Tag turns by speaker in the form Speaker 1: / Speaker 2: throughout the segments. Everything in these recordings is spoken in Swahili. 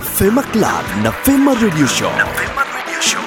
Speaker 1: Fema Club na Fema Radio Show. Na Fema Radio Show.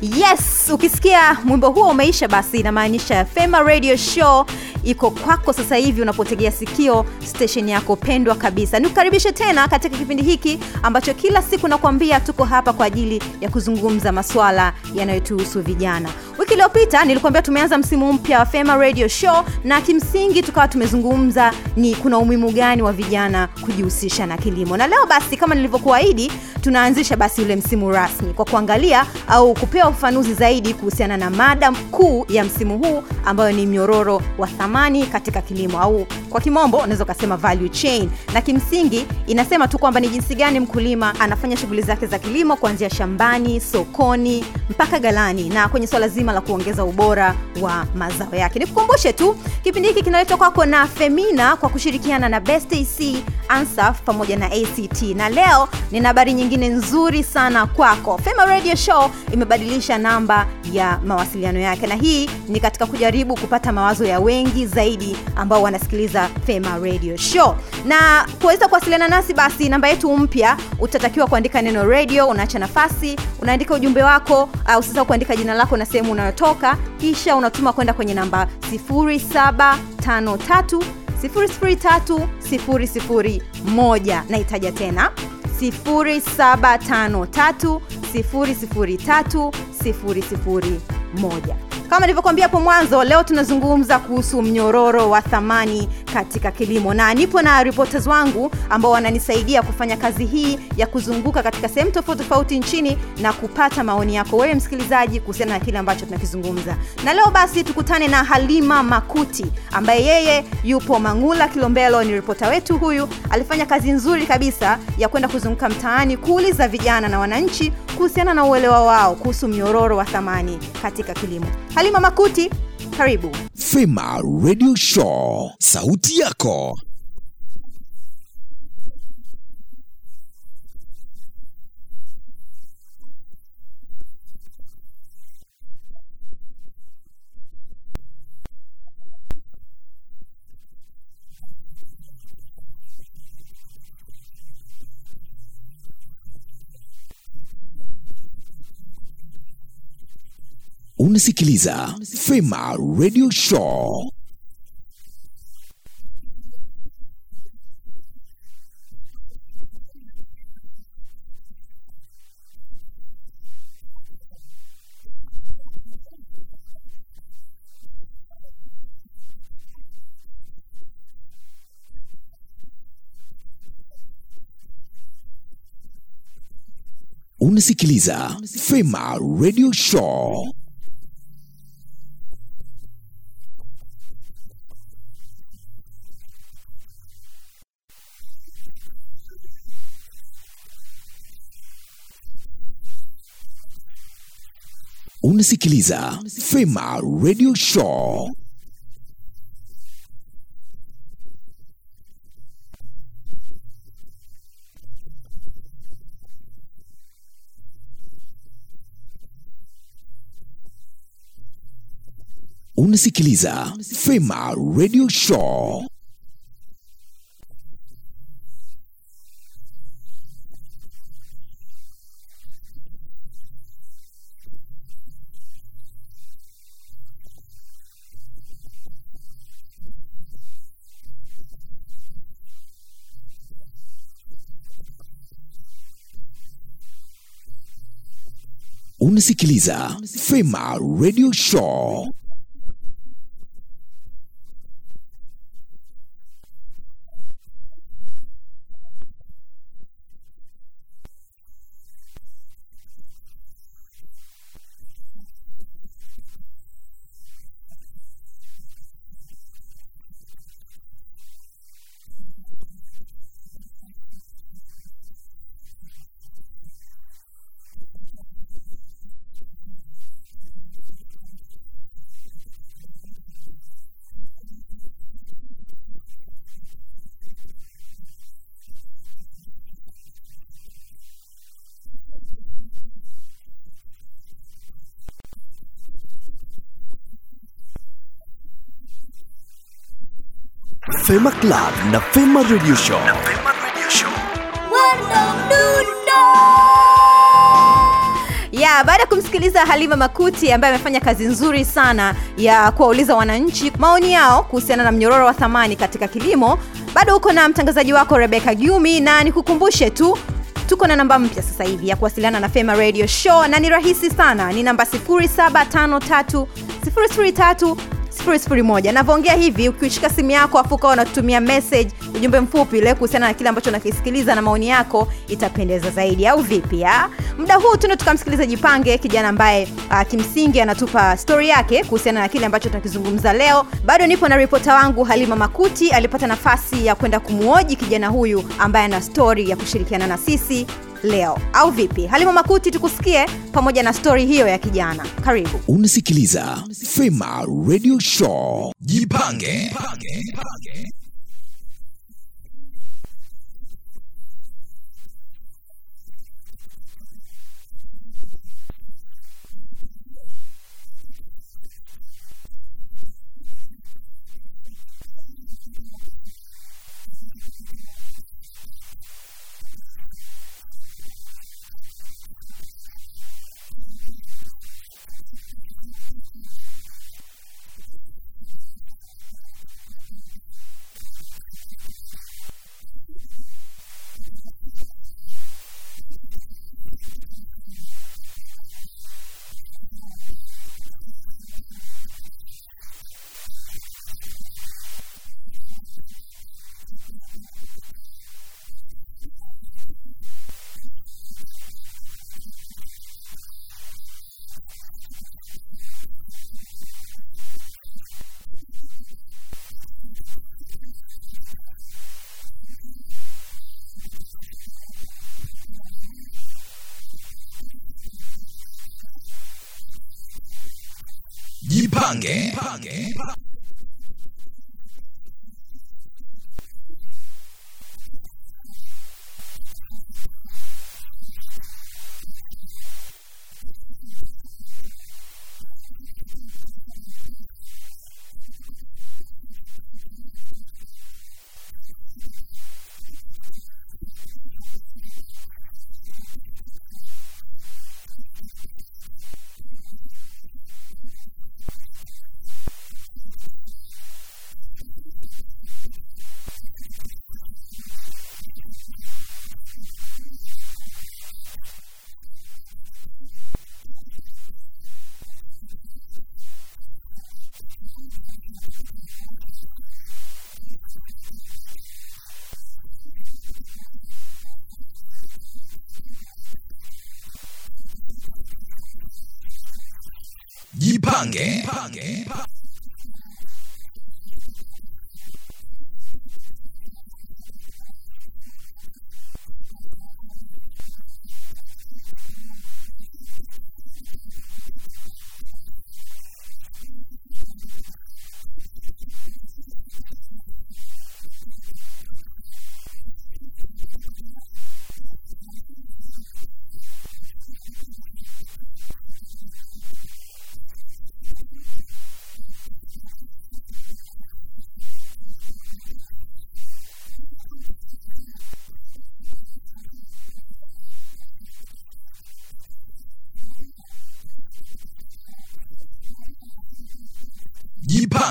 Speaker 2: Yes, ukisikia mwimbo huo umeisha, basi inamaanisha Fema Radio Show iko kwako sasa hivi unapotegea sikio stesheni yako pendwa kabisa. Nikukaribishe tena katika kipindi hiki ambacho kila siku nakwambia tuko hapa kwa ajili ya kuzungumza maswala yanayotuhusu vijana. Wiki iliyopita nilikuambia tumeanza msimu mpya wa Fema Radio Show na kimsingi tukawa tumezungumza ni kuna umuhimu gani wa vijana kujihusisha na kilimo, na leo basi kama nilivyokuahidi tunaanzisha basi ule msimu rasmi kwa kuangalia au kupewa ufafanuzi zaidi kuhusiana na mada kuu ya msimu huu ambayo ni mnyororo wa thamani katika kilimo au kwa kimombo unaweza ukasema value chain, na kimsingi inasema tu kwamba ni jinsi gani mkulima anafanya shughuli zake za kilimo kuanzia shambani, sokoni mpaka galani, na kwenye swala zima la kuongeza ubora wa mazao yake. Nikukumbushe tu kipindi hiki kinaletwa kwako na Femina kwa kushirikiana na Best AC, Ansaf pamoja na ACT, na leo nina habari nyingine nzuri sana kwako. Fema Radio Show imebadilisha namba ya mawasiliano yake, na hii ni katika kujaribu kupata mawazo ya wengi zaidi ambao wanasikiliza Fema Radio Show. Na kuweza kuwasiliana nasi, basi namba yetu mpya, utatakiwa kuandika neno radio, unaacha nafasi, unaandika ujumbe wako, au usisahau kuandika jina lako na sehemu unayotoka, kisha unatuma kwenda kwenye namba 0753 003 001. Naitaja tena 0753 003 001. Kama nilivyokuambia hapo mwanzo, leo tunazungumza kuhusu mnyororo wa thamani katika kilimo, na nipo na reporters wangu ambao wananisaidia kufanya kazi hii ya kuzunguka katika sehemu tofauti tofauti nchini na kupata maoni yako wewe msikilizaji kuhusiana na kile ambacho tunakizungumza. Na leo basi tukutane na Halima Makuti ambaye yeye yupo Mangula kilombelo ni ripota wetu huyu. Alifanya kazi nzuri kabisa ya kwenda kuzunguka mtaani kuuliza vijana na wananchi kuhusiana na uelewa wao kuhusu mnyororo wa thamani katika kilimo. Halima Makuti, karibu.
Speaker 1: Fema Radio Show. Sauti yako. Unasikiliza Fema Radio Show. Unasikiliza Fema Radio Show. Unasikiliza Fema Radio Show. Unasikiliza Fema Radio Show. Unasikiliza Fema Radio Show.
Speaker 3: Fema Club na Fema Radio Show. Radio Show.
Speaker 2: ya baada ya kumsikiliza halima makuti ambaye amefanya kazi nzuri sana ya kuwauliza wananchi maoni yao kuhusiana na mnyororo wa thamani katika kilimo bado uko na mtangazaji wako rebeka gyumi na nikukumbushe tu tuko na namba mpya sasa hivi ya kuwasiliana na fema radio show na ni rahisi sana ni namba 753 003 001 navyoongea hivi ukishika simu yako afu ukawa unatutumia message ujumbe mfupi ule kuhusiana na kile ambacho unakisikiliza na maoni yako itapendeza zaidi au vipi ya muda huu tuna tukamsikiliza jipange kijana ambaye uh, kimsingi anatupa stori yake kuhusiana na kile ambacho tunakizungumza leo. Bado nipo na ripota wangu halima makuti alipata nafasi ya kwenda kumuoji kijana huyu ambaye ana stori ya kushirikiana na sisi leo. Au vipi? Halima makuti tukusikie pamoja na stori hiyo ya kijana. Karibu.
Speaker 1: Unasikiliza fema radio show. Jipange jipange jipange 팡게.
Speaker 4: 팡게. 팡게. Funky. Funky.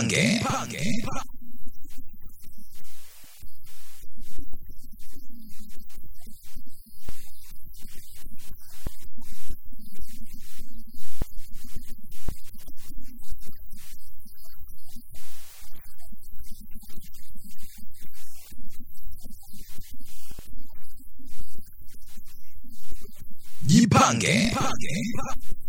Speaker 4: 빙판계. 이판계. 이판계.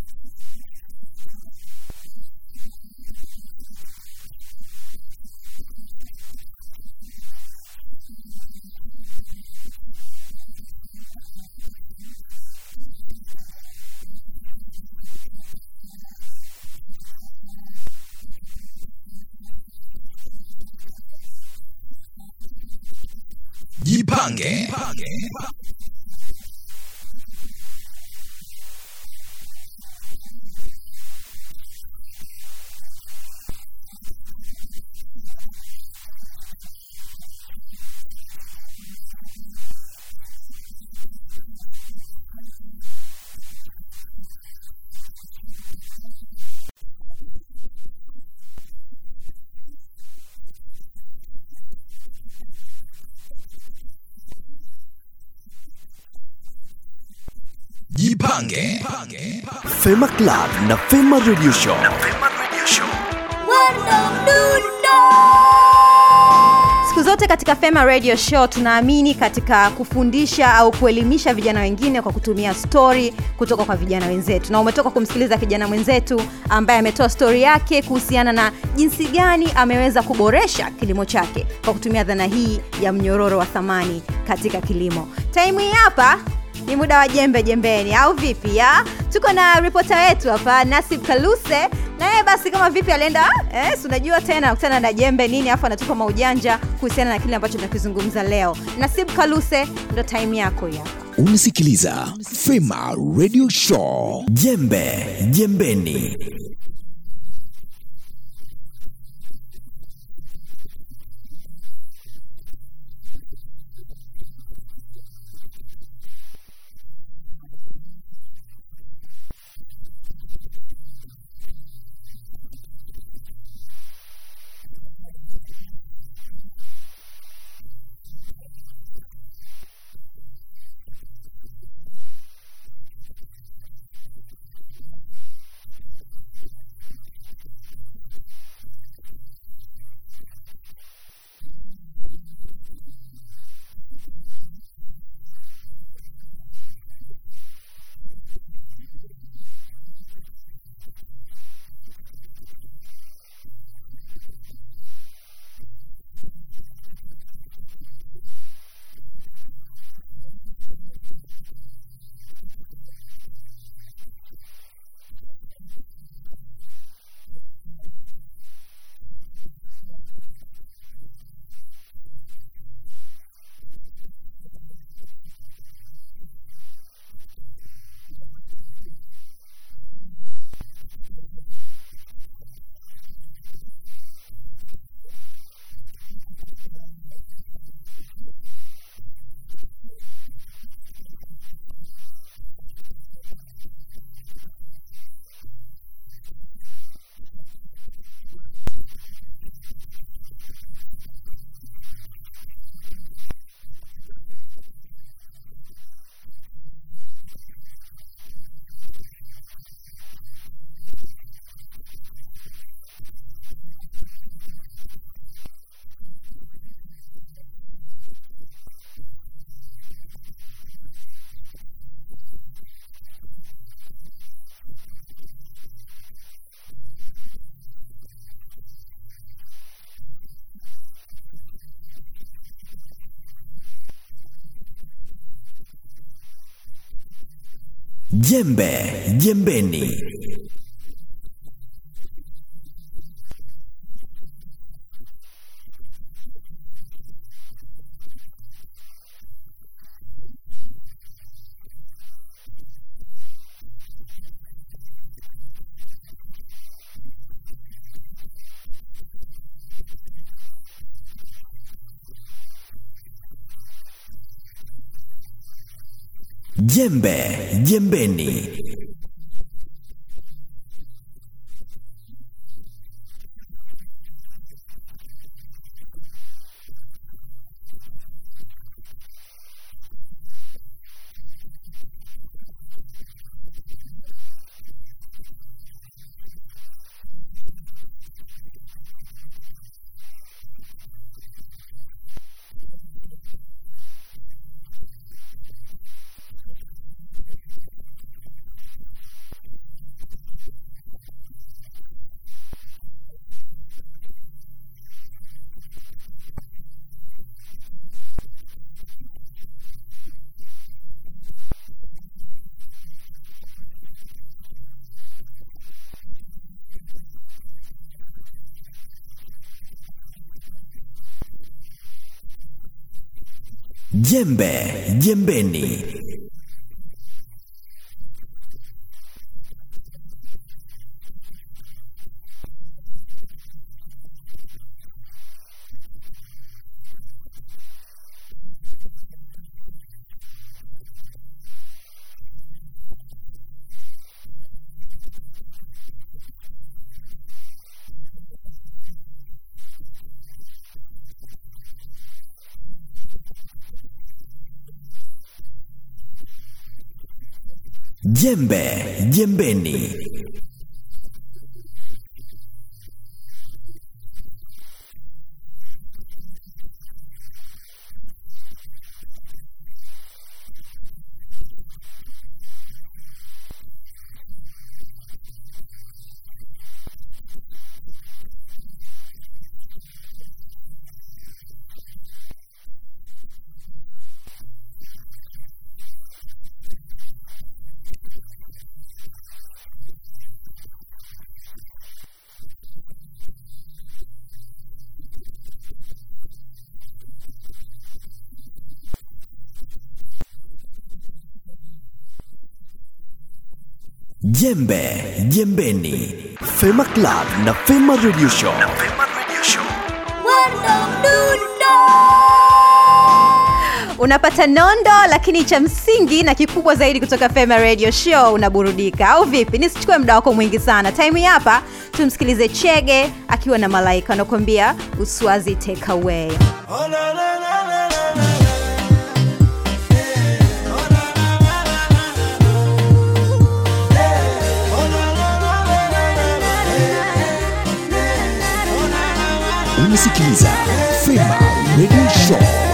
Speaker 4: Jipange. Mpange.
Speaker 1: Fema Club na Fema Radio Show.
Speaker 2: siku zote katika fema radio show tunaamini katika kufundisha au kuelimisha vijana wengine kwa kutumia stori kutoka kwa vijana wenzetu na umetoka kumsikiliza kijana mwenzetu ambaye ametoa stori yake kuhusiana na jinsi gani ameweza kuboresha kilimo chake kwa kutumia dhana hii ya mnyororo wa thamani katika kilimo taimu hii hapa ni muda wa jembe jembeni au vipi ya? Tuko na ripota wetu hapa nasib kaluse. Na yeye basi kama vipi alienda? Eh, unajua tena kutana na jembe nini afu anatupa maujanja kuhusiana na kile ambacho tunakizungumza leo. Nasib kaluse ndo time yako ya.
Speaker 4: Unasikiliza Fema Radio Show.
Speaker 1: Jembe jembeni. Jembe jembeni. Jembe jembeni. Jembe jembeni. Jembe jembeni. Jembe jembeni. Fema Club na Fema Radio Show.
Speaker 2: unapata nondo lakini cha msingi na kikubwa zaidi kutoka fema radio show unaburudika. Au vipi? Nisichukue muda wako mwingi sana. Time hapa tumsikilize chege akiwa na malaika anakuambia uswazi take away
Speaker 4: Unasikiliza Fema Radio Show.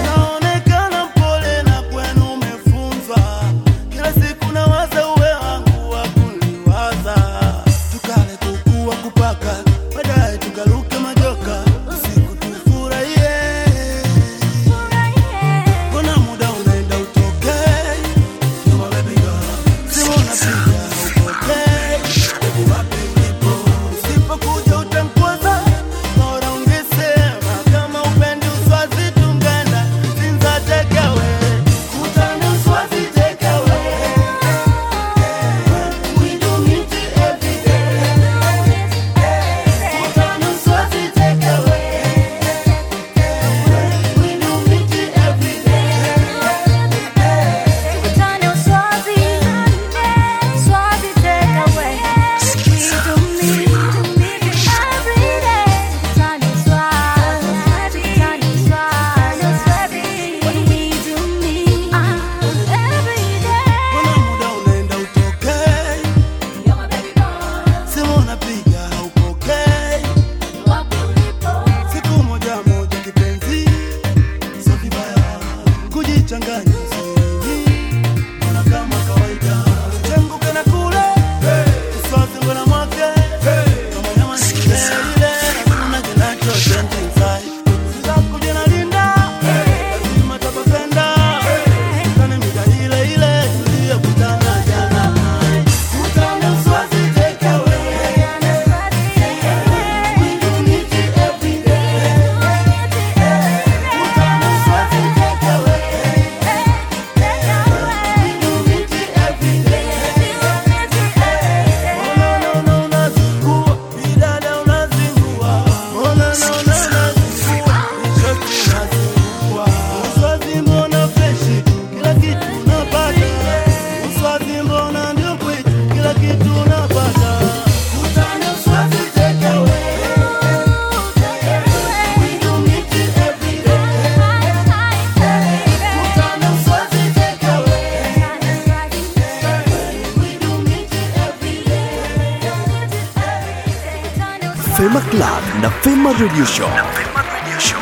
Speaker 5: Na
Speaker 1: Fema Radio Show.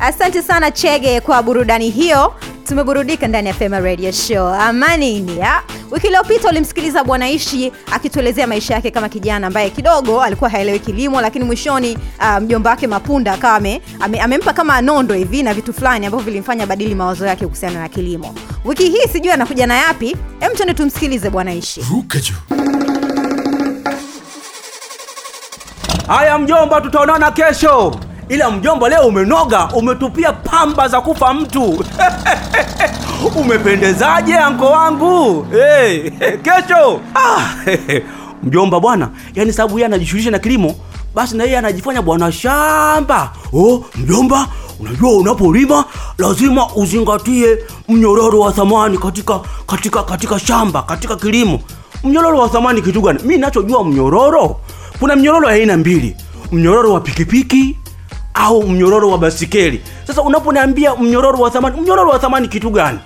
Speaker 2: asante sana chege kwa burudani hiyo. Tumeburudika ndani ya fema radio show. Amani india wiki iliyopita ulimsikiliza bwana ishi akituelezea maisha yake kama kijana ambaye kidogo alikuwa haelewi kilimo lakini mwishoni uh, mjomba wake mapunda akawa ame, ame, amempa kama nondo hivi na vitu fulani ambavyo vilimfanya badili mawazo yake kuhusiana na kilimo. Wiki hii sijui anakuja na yapi. Hem twende tumsikilize bwana ishi.
Speaker 4: Ruka juu.
Speaker 6: Haya mjomba tutaonana kesho. Ila mjomba leo umenoga umetupia pamba za kufa mtu. Umependezaje anko wangu? Hey, kesho. Ah, mjomba bwana yani sababu yeye anajishughulisha na kilimo basi na yeye anajifanya bwana shamba. Oh, mjomba unajua unapolima lazima uzingatie mnyororo wa thamani katika katika katika shamba katika kilimo. Mnyororo wa thamani kitu gani? Mimi ninachojua mnyororo kuna mnyororo ya aina mbili. Mnyororo wa pikipiki au mnyororo wa basikeli sasa unaponiambia mnyororo wa thamani mnyororo wa thamani kitu gani?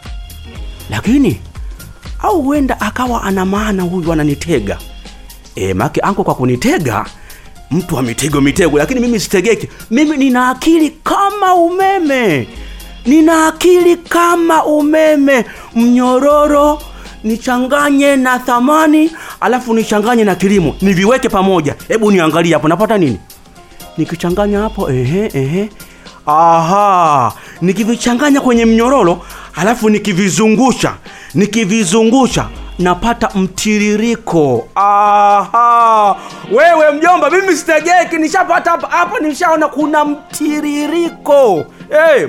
Speaker 6: Lakini au huenda akawa ana maana huyu ananitega. E, make anko kwa kunitega mtu wa mitego mitego lakini mimi sitegeki. Mimi nina akili kama umeme. Nina akili kama umeme. Mnyororo nichanganye na thamani alafu nichanganye na kilimo. Niviweke pamoja. Hebu niangalie hapo napata nini? Nikichanganya hapo ehe ehe. Aha. Nikivichanganya kwenye mnyororo alafu nikivizungusha nikivizungusha napata mtiririko. Aha. Wewe mjomba mimi sitegeki nishapata hapa hapa nishaona kuna mtiririko. Hey,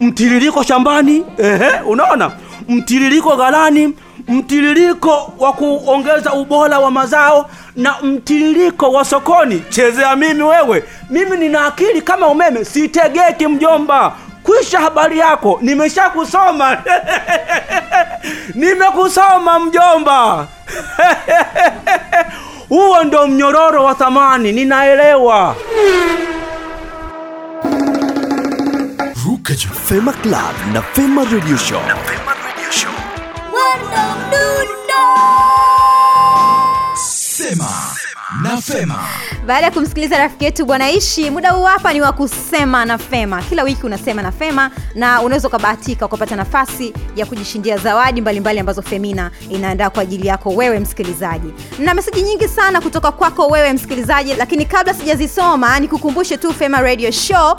Speaker 6: mtiririko shambani ehe unaona? Mtiririko ghalani mtiririko wa kuongeza ubora wa mazao na mtiririko wa sokoni. Chezea mimi wewe. Mimi nina akili kama umeme. Sitegeki mjomba. Kwisha habari yako. Nimeshakusoma. Nimekusoma mjomba. Huo ndo mnyororo wa thamani. Ninaelewa.
Speaker 4: Ruka.
Speaker 1: Fema Club na Fema Radio Show.
Speaker 4: Na Fema. Eduardo Nuno. Sema.
Speaker 2: Baada ya kumsikiliza rafiki yetu bwana ishi muda huu hapa ni wa kusema na fema. Kila wiki unasema na fema na unaweza ukabahatika ukapata nafasi ya kujishindia zawadi mbalimbali mbali ambazo femina inaandaa kwa ajili yako wewe msikilizaji. Na meseji nyingi sana kutoka kwako wewe msikilizaji lakini kabla sijazisoma nikukumbushe tu fema radio show. Uh,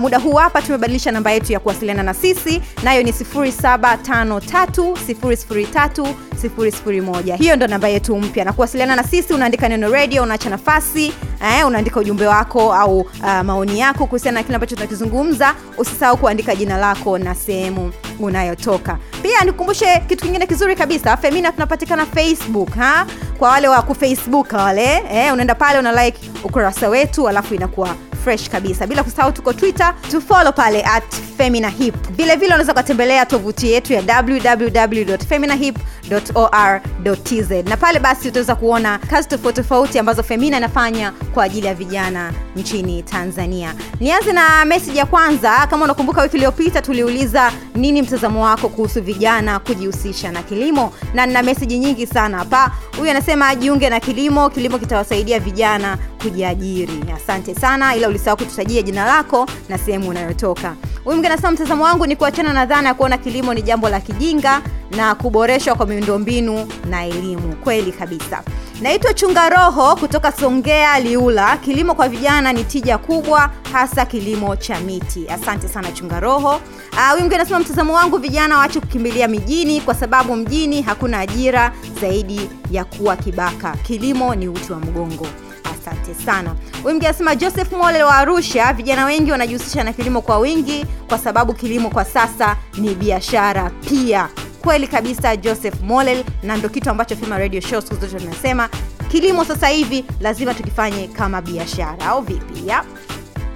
Speaker 2: muda huu hapa tumebadilisha namba yetu ya kuwasiliana na sisi nayo ni 753 hiyo ndo namba yetu mpya na kuwasiliana na sisi unaandika neno radio unaacha nafasi eh, unaandika ujumbe wako au uh, maoni yako kuhusiana na kile ambacho tunakizungumza usisahau kuandika jina lako na sehemu unayotoka pia nikukumbushe kitu kingine kizuri kabisa femina tunapatikana facebook ha? kwa wale wa kufacebook wale eh, unaenda pale una like ukurasa wetu alafu inakuwa fresh kabisa. Bila kusahau tuko twitter tufolo pale at femina hip. Vile vile unaweza ukatembelea tovuti yetu ya www.feminahip.or.tz na pale basi utaweza kuona kazi tofauti tofauti ambazo femina inafanya kwa ajili ya vijana nchini tanzania. Nianze na meseji ya kwanza. Kama unakumbuka wiki iliyopita tuliuliza nini mtazamo wako kuhusu vijana kujihusisha na kilimo? Na nina meseji nyingi sana hapa. Huyu anasema ajiunge na kilimo. Kilimo kitawasaidia vijana kujiajiri. Asante sana ila ulisahau kututajia jina lako na sehemu unayotoka. Huyu mwingine anasema mtazamo wangu ni kuachana na dhana ya kuona kilimo ni jambo la kijinga na kuboreshwa kwa miundombinu na elimu. Kweli kabisa. Naitwa chunga roho kutoka songea liula kilimo kwa vijana ni tija kubwa hasa kilimo cha miti. Asante sana chunga roho. Huyu mwingine anasema mtazamo wangu vijana waache kukimbilia mijini kwa sababu mjini hakuna ajira zaidi ya kuwa kibaka. Kilimo ni uti wa mgongo. Asante sana. Huyu mwingine anasema joseph mole wa arusha vijana wengi wanajihusisha na kilimo kwa wingi kwa sababu kilimo kwa sasa ni biashara pia. Kweli kabisa joseph molel na ndo kitu ambacho Fema radio show siku zote tunasema kilimo sasa hivi lazima tukifanye kama biashara au vipi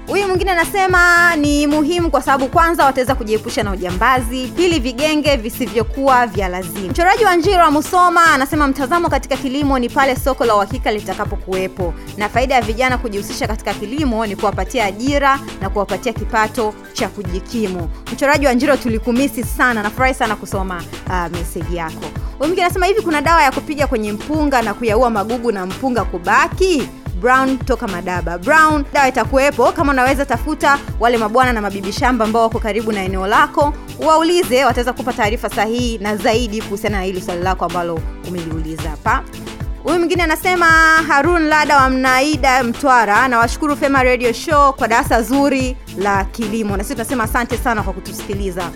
Speaker 2: huyu mwingine anasema ni muhimu kwa sababu kwanza wataweza kujiepusha na ujambazi pili vigenge visivyokuwa vya lazima. Mchoraji wa njiro wa musoma anasema mtazamo katika kilimo ni pale soko la uhakika litakapokuwepo na faida ya vijana kujihusisha katika kilimo ni kuwapatia ajira na kuwapatia kipato cha kujikimu. Mchoraji wa njiro tulikumisi sana nafurahi sana kusoma uh, meseji yako. Huyu mwingine anasema hivi kuna dawa ya kupiga kwenye mpunga na kuyaua magugu na mpunga kubaki brown toka madaba. Brown dawa itakuwepo. Kama unaweza tafuta wale mabwana na mabibi shamba ambao wako karibu na eneo lako waulize wataweza kupa taarifa sahihi na zaidi kuhusiana na hili swali lako ambalo umeliuliza hapa. Huyu mwingine anasema harun lada wa mnaida mtwara nawashukuru fema radio show kwa darasa zuri la kilimo. Na sisi tunasema asante sana kwa kutusikiliza.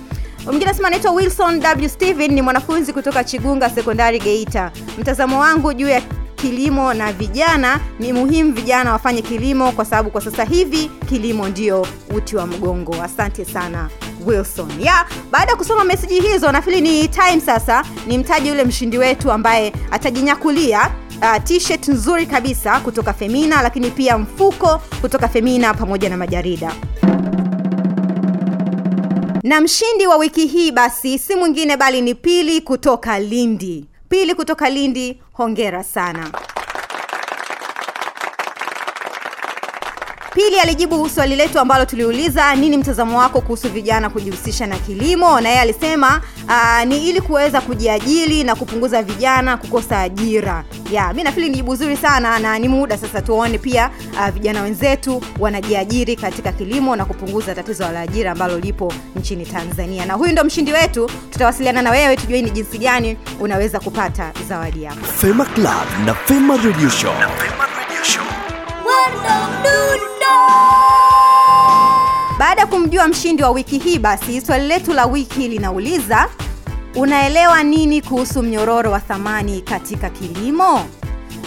Speaker 2: Mwingine anasema anaitwa wilson w. Steven ni mwanafunzi kutoka chigunga sekondari geita. Mtazamo wangu juu ya kilimo na vijana ni muhimu vijana wafanye kilimo kwa sababu kwa sasa hivi kilimo ndio uti wa mgongo. Asante sana wilson. Ya baada ya kusoma meseji hizo nafili ni time sasa ni mtaji yule mshindi wetu ambaye atajinyakulia uh, t-shirt nzuri kabisa kutoka femina lakini pia mfuko kutoka femina pamoja na majarida. Na mshindi wa wiki hii basi si mwingine bali ni pili kutoka lindi pili kutoka lindi hongera sana pili alijibu swali letu ambalo tuliuliza nini mtazamo wako kuhusu vijana kujihusisha na kilimo? Na yeye alisema uh, ni ili kuweza kujiajili na kupunguza vijana kukosa ajira. Ya mi nafili ni jibu zuri sana na ni muda sasa tuone pia uh, vijana wenzetu wanajiajiri katika kilimo na kupunguza tatizo la ajira ambalo lipo nchini tanzania. Na huyu ndo mshindi wetu tutawasiliana na wewe tujue ni jinsi gani unaweza kupata zawadi yako.
Speaker 1: Fema Club na Fema Radio Show.
Speaker 2: Baada ya kumjua mshindi wa wiki hii basi swali letu la wiki linauliza unaelewa nini kuhusu mnyororo wa thamani katika kilimo?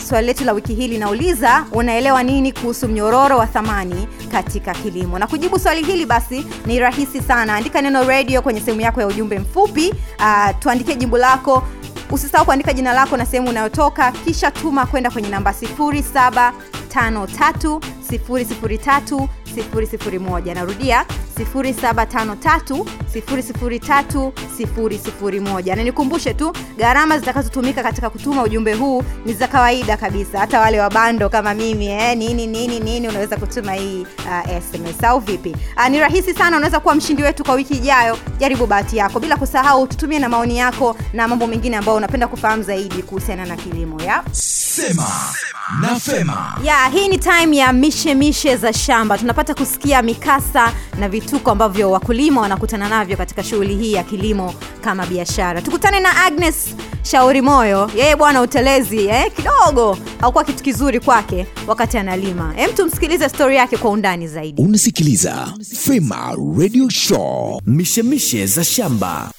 Speaker 2: Swali letu la wiki hii linauliza unaelewa nini kuhusu mnyororo wa thamani katika kilimo? Na kujibu swali hili basi ni rahisi sana. Andika neno radio kwenye sehemu yako ya ujumbe mfupi. Uh, tuandikie jimbo lako usisahau kuandika jina lako na sehemu unayotoka kisha tuma kwenda kwenye namba 0753 003 001 narudia 0753 003 001 na nikumbushe tu gharama zitakazotumika katika kutuma ujumbe huu ni za kawaida kabisa. Hata wale wa bando kama mimi eh, nini nini nini unaweza kutuma hii uh, sms au vipi? Uh, ni rahisi sana unaweza kuwa mshindi wetu kwa wiki ijayo. Jaribu bahati yako. Bila kusahau tutumie na maoni yako na mambo mengine ambayo unapenda kufahamu zaidi kuhusiana na kilimo ya?
Speaker 4: Sema na Fema.
Speaker 2: ya hii ni time ya mishe mishe za shamba. Tunapata kusikia mikasa na vituko ambavyo wakulima wanakutana navyo katika shughuli hii ya kilimo kama biashara. Tukutane na agnes shauri moyo. Yeye bwana utelezi eh, kidogo. Haukuwa kitu kizuri kwake wakati analima. Hem tumsikilize stori yake kwa undani zaidi.
Speaker 7: Unasikiliza fema radio show.
Speaker 1: Mishemishe za shamba.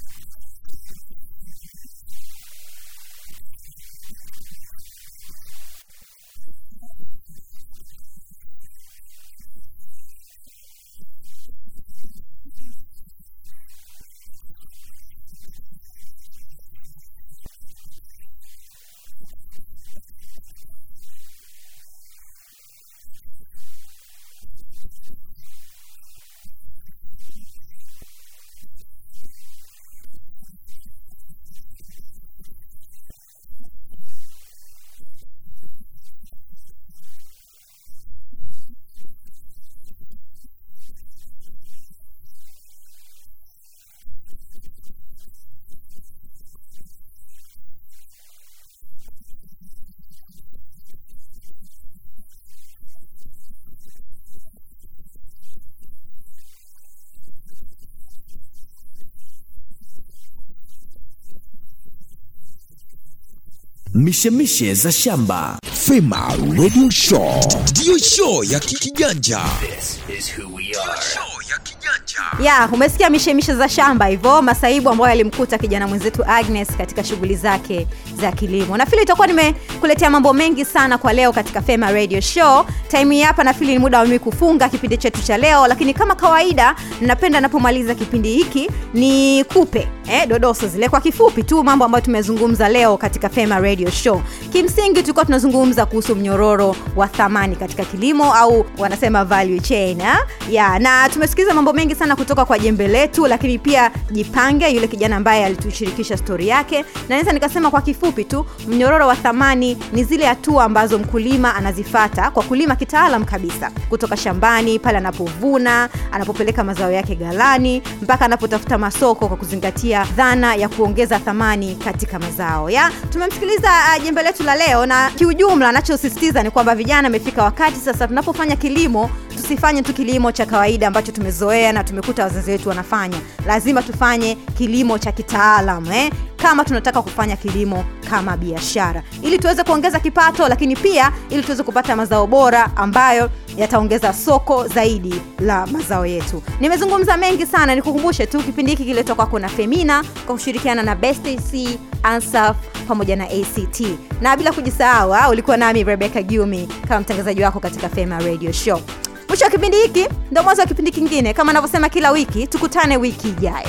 Speaker 1: Mishemishe za shamba.
Speaker 7: fema radio show. Ndiyo show ya kikiganja
Speaker 2: ya umesikia mishemishe za shamba hivyo? Masaibu ambayo yalimkuta kijana mwenzetu agnes katika shughuli zake za kilimo. Nafili itakuwa nimekuletea mambo mengi sana kwa leo katika fema radio show. Time hii hapa nafili ni muda wa mimi kufunga kipindi chetu cha leo lakini kama kawaida napenda napomaliza kipindi hiki ni kupe eh, dodoso zile kwa kifupi tu mambo ambayo tumezungumza leo katika fema radio show. Kimsingi tulikuwa tunazungumza kuhusu mnyororo wa thamani katika kilimo au wanasema value chain ha? ya na tumesikiliza mambo mengi sana kutoka kwa jembe letu lakini pia jipange yule kijana ambaye alitushirikisha stori yake. Na naweza nikasema kwa kifupi tu mnyororo wa thamani ni zile hatua ambazo mkulima anazifata kwa kulima kitaalam kabisa. Kutoka shambani pale anapovuna anapopeleka mazao yake galani mpaka anapotafuta masoko kwa kuzingatia dhana ya kuongeza thamani katika mazao ya? Tumemsikiliza uh, jembe letu la leo na kiujumla anachosisitiza ni kwamba vijana amefika wakati sasa tunapofanya kilimo tusifanye tu kilimo cha kawaida ambacho tumezoea na tumekuta wazazi wetu wanafanya. Lazima tufanye kilimo cha kitaalam eh? kama tunataka kufanya kilimo kama biashara. Ili tuweze kuongeza kipato lakini pia ili tuweze kupata mazao bora ambayo yataongeza soko zaidi la mazao yetu. Nimezungumza mengi sana nikukumbushe tu kipindi hiki kiletwa kwako na femina kwa kushirikiana na bestc ansaf pamoja na act na bila kujisahau ah, ulikuwa nami rebecca gumi kama mtangazaji wako katika fema radio show mwisho wa kipindi hiki ndio mwanzo wa kipindi kingine. Kama anavyosema kila wiki tukutane wiki ijayo